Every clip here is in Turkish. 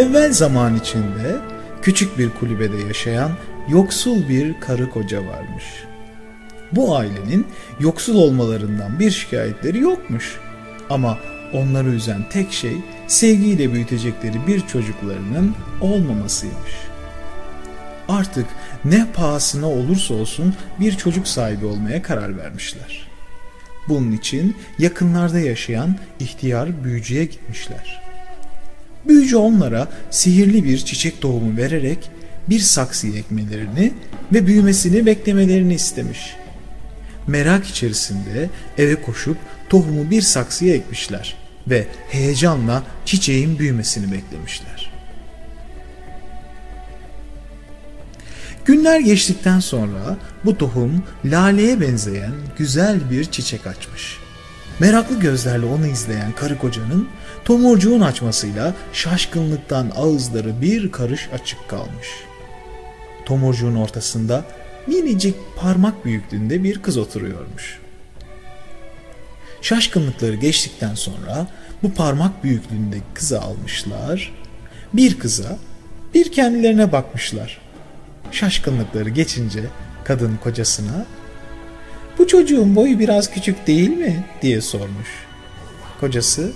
Evvel zaman içinde küçük bir kulübede yaşayan yoksul bir karı koca varmış. Bu ailenin yoksul olmalarından bir şikayetleri yokmuş. Ama onları üzen tek şey sevgiyle büyütecekleri bir çocuklarının olmamasıymış. Artık ne pahasına olursa olsun bir çocuk sahibi olmaya karar vermişler. Bunun için yakınlarda yaşayan ihtiyar büyücüye gitmişler. Büyücü onlara sihirli bir çiçek tohumu vererek bir saksıya ekmelerini ve büyümesini beklemelerini istemiş. Merak içerisinde eve koşup tohumu bir saksıya ekmişler ve heyecanla çiçeğin büyümesini beklemişler. Günler geçtikten sonra bu tohum laleye benzeyen güzel bir çiçek açmış. Meraklı gözlerle onu izleyen karı kocanın tomurcuğun açmasıyla şaşkınlıktan ağızları bir karış açık kalmış. Tomurcuğun ortasında minicik parmak büyüklüğünde bir kız oturuyormuş. Şaşkınlıkları geçtikten sonra bu parmak büyüklüğündeki kızı almışlar, bir kıza, bir kendilerine bakmışlar. Şaşkınlıkları geçince kadın kocasına bu çocuğun boyu biraz küçük değil mi diye sormuş. Kocası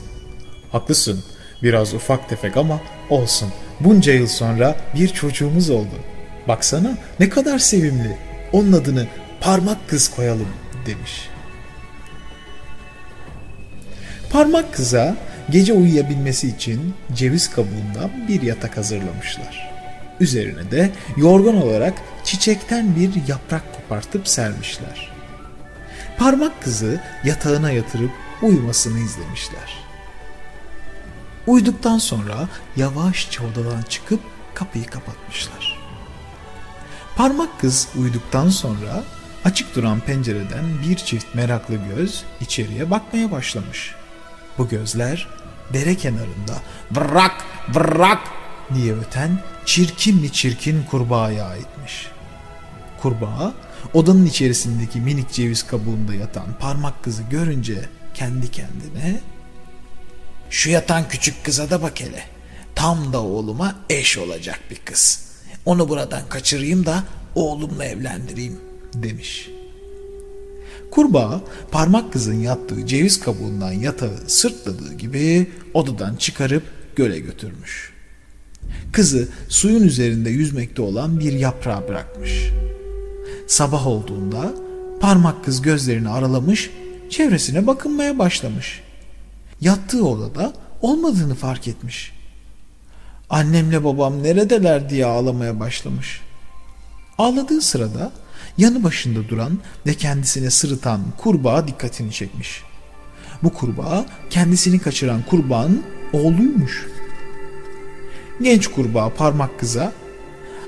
haklısın biraz ufak tefek ama olsun bunca yıl sonra bir çocuğumuz oldu. Baksana ne kadar sevimli onun adını parmak kız koyalım demiş. Parmak kıza gece uyuyabilmesi için ceviz kabuğundan bir yatak hazırlamışlar. Üzerine de yorgan olarak çiçekten bir yaprak kopartıp sermişler. Parmak kızı yatağına yatırıp uyumasını izlemişler. Uyuduktan sonra yavaşça odadan çıkıp kapıyı kapatmışlar. Parmak kız uyuduktan sonra açık duran pencereden bir çift meraklı göz içeriye bakmaya başlamış. Bu gözler dere kenarında vrak vrak diye öten çirkin mi çirkin kurbağaya aitmiş. Kurbağa odanın içerisindeki minik ceviz kabuğunda yatan parmak kızı görünce kendi kendine şu yatan küçük kıza da bak hele. Tam da oğluma eş olacak bir kız. Onu buradan kaçırayım da oğlumla evlendireyim demiş. Kurbağa parmak kızın yattığı ceviz kabuğundan yatağı sırtladığı gibi odadan çıkarıp göle götürmüş. Kızı suyun üzerinde yüzmekte olan bir yaprağa bırakmış. Sabah olduğunda parmak kız gözlerini aralamış, çevresine bakınmaya başlamış. Yattığı odada olmadığını fark etmiş. Annemle babam neredeler diye ağlamaya başlamış. Ağladığı sırada yanı başında duran ve kendisine sırıtan kurbağa dikkatini çekmiş. Bu kurbağa kendisini kaçıran kurbağanın oğluymuş. Genç kurbağa parmak kıza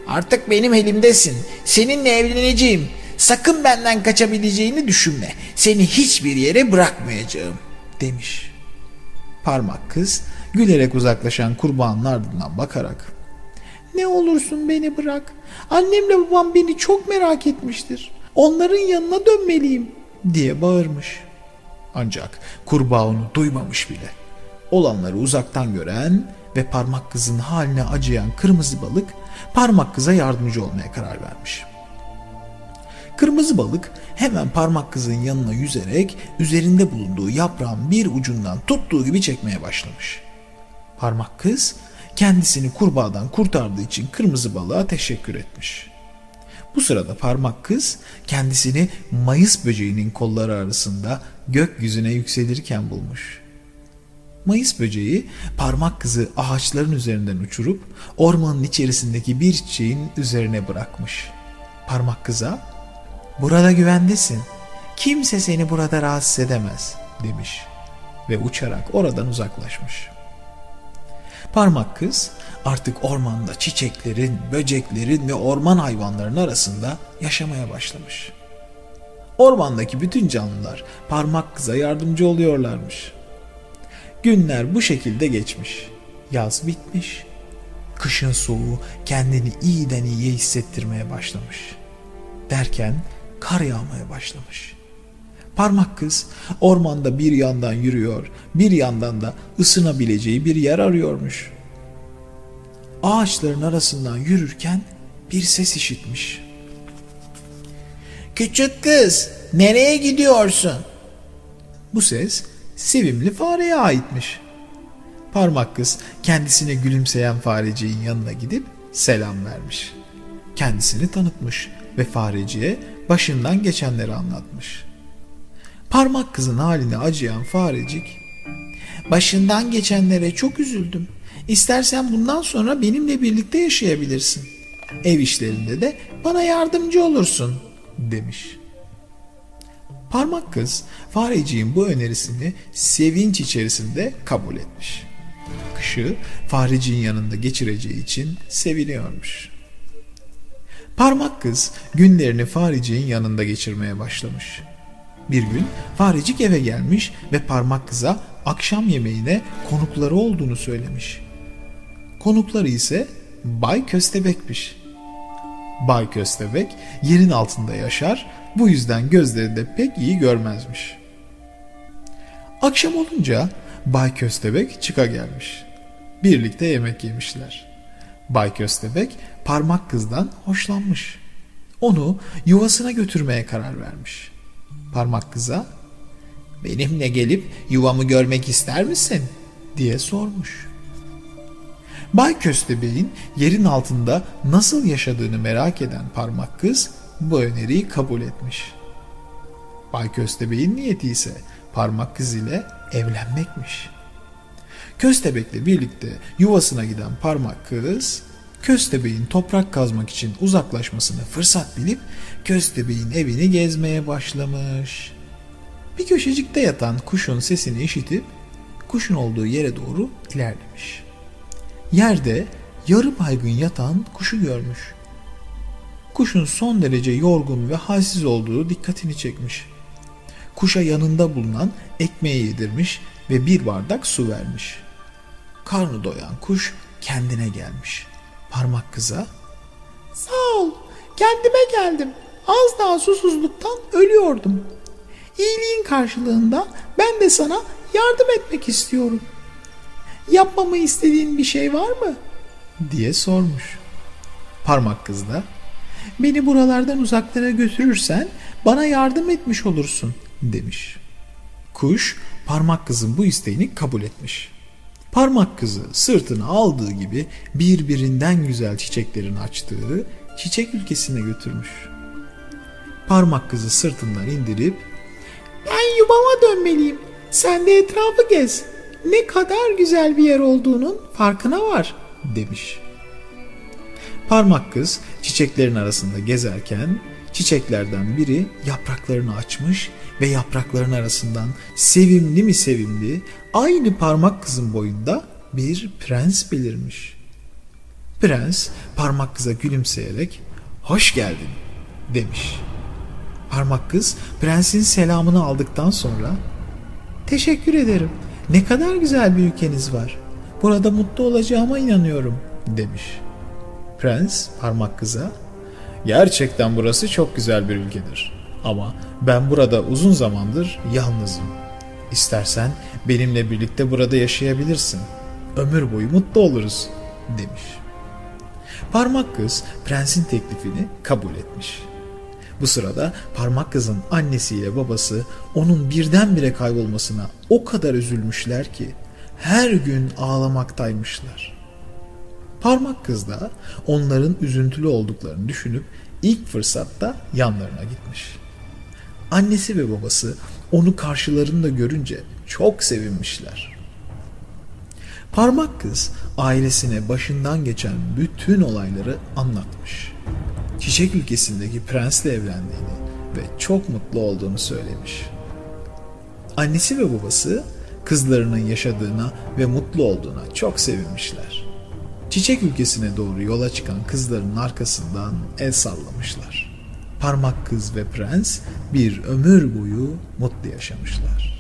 Artık benim elimdesin. Seninle evleneceğim. Sakın benden kaçabileceğini düşünme. Seni hiçbir yere bırakmayacağım." demiş. Parmak kız gülerek uzaklaşan kurbağanın ardından bakarak "Ne olursun beni bırak. Annemle babam beni çok merak etmiştir. Onların yanına dönmeliyim." diye bağırmış. Ancak kurbağa onu duymamış bile. Olanları uzaktan gören ve parmak kızın haline acıyan kırmızı balık parmak kıza yardımcı olmaya karar vermiş. Kırmızı balık hemen parmak kızın yanına yüzerek üzerinde bulunduğu yaprağın bir ucundan tuttuğu gibi çekmeye başlamış. Parmak kız kendisini kurbağadan kurtardığı için kırmızı balığa teşekkür etmiş. Bu sırada parmak kız kendisini mayıs böceğinin kolları arasında gökyüzüne yükselirken bulmuş. Mayıs böceği parmak kızı ağaçların üzerinden uçurup ormanın içerisindeki bir çiçeğin üzerine bırakmış. Parmak kıza burada güvendesin kimse seni burada rahatsız edemez demiş ve uçarak oradan uzaklaşmış. Parmak kız artık ormanda çiçeklerin, böceklerin ve orman hayvanların arasında yaşamaya başlamış. Ormandaki bütün canlılar parmak kıza yardımcı oluyorlarmış. Günler bu şekilde geçmiş. Yaz bitmiş. Kışın soğuğu kendini iyiden iyiye hissettirmeye başlamış. Derken kar yağmaya başlamış. Parmak kız ormanda bir yandan yürüyor, bir yandan da ısınabileceği bir yer arıyormuş. ağaçların arasından yürürken bir ses işitmiş. Küçük kız, nereye gidiyorsun? Bu ses sevimli fareye aitmiş. Parmak kız kendisine gülümseyen fareciğin yanına gidip selam vermiş. Kendisini tanıtmış ve fareciye başından geçenleri anlatmış. Parmak kızın haline acıyan farecik, Başından geçenlere çok üzüldüm. İstersen bundan sonra benimle birlikte yaşayabilirsin. Ev işlerinde de bana yardımcı olursun demiş. Parmak kız fareciğin bu önerisini sevinç içerisinde kabul etmiş. Kışı fareciğin yanında geçireceği için seviniyormuş. Parmak kız günlerini fareciğin yanında geçirmeye başlamış. Bir gün farecik eve gelmiş ve parmak kıza akşam yemeğine konukları olduğunu söylemiş. Konukları ise Bay Köstebek'miş. Bay Köstebek yerin altında yaşar, bu yüzden gözleri de pek iyi görmezmiş. Akşam olunca Bay Köstebek çıka gelmiş. Birlikte yemek yemişler. Bay Köstebek parmak kızdan hoşlanmış. Onu yuvasına götürmeye karar vermiş. Parmak kıza benimle gelip yuvamı görmek ister misin diye sormuş. Bay Köstebek'in yerin altında nasıl yaşadığını merak eden parmak kız bu öneriyi kabul etmiş. Bay Köstebek'in niyeti ise parmak kız ile evlenmekmiş. Köstebek'le birlikte yuvasına giden parmak kız, Köstebek'in toprak kazmak için uzaklaşmasını fırsat bilip Köstebek'in evini gezmeye başlamış. Bir köşecikte yatan kuşun sesini işitip kuşun olduğu yere doğru ilerlemiş. Yerde yarı baygın yatan kuşu görmüş. Kuşun son derece yorgun ve halsiz olduğu dikkatini çekmiş. Kuşa yanında bulunan ekmeği yedirmiş ve bir bardak su vermiş. Karnı doyan kuş kendine gelmiş. Parmak kıza Sağ ol kendime geldim. Az daha susuzluktan ölüyordum. İyiliğin karşılığında ben de sana yardım etmek istiyorum. Yapmamı istediğin bir şey var mı? diye sormuş. Parmak kız da beni buralardan uzaklara götürürsen bana yardım etmiş olursun demiş. Kuş parmak kızın bu isteğini kabul etmiş. Parmak kızı sırtına aldığı gibi birbirinden güzel çiçeklerin açtığı çiçek ülkesine götürmüş. Parmak kızı sırtından indirip ben yuvama dönmeliyim. Sen de etrafı gez. Ne kadar güzel bir yer olduğunun farkına var demiş. Parmak kız çiçeklerin arasında gezerken çiçeklerden biri yapraklarını açmış ve yaprakların arasından sevimli mi sevimli aynı parmak kızın boyunda bir prens belirmiş. Prens parmak kıza gülümseyerek hoş geldin demiş. Parmak kız prensin selamını aldıktan sonra teşekkür ederim ne kadar güzel bir ülkeniz var. Burada mutlu olacağıma inanıyorum demiş. Prens parmak kıza gerçekten burası çok güzel bir ülkedir. Ama ben burada uzun zamandır yalnızım. İstersen benimle birlikte burada yaşayabilirsin. Ömür boyu mutlu oluruz demiş. Parmak kız prensin teklifini kabul etmiş. Bu sırada parmak kızın annesiyle babası onun birdenbire kaybolmasına o kadar üzülmüşler ki her gün ağlamaktaymışlar. Parmak kız da onların üzüntülü olduklarını düşünüp ilk fırsatta yanlarına gitmiş. Annesi ve babası onu karşılarında görünce çok sevinmişler. Parmak kız ailesine başından geçen bütün olayları anlatmış. Çiçek ülkesindeki prensle evlendiğini ve çok mutlu olduğunu söylemiş. Annesi ve babası kızlarının yaşadığına ve mutlu olduğuna çok sevinmişler. Çiçek ülkesine doğru yola çıkan kızların arkasından el sallamışlar. Parmak kız ve prens bir ömür boyu mutlu yaşamışlar.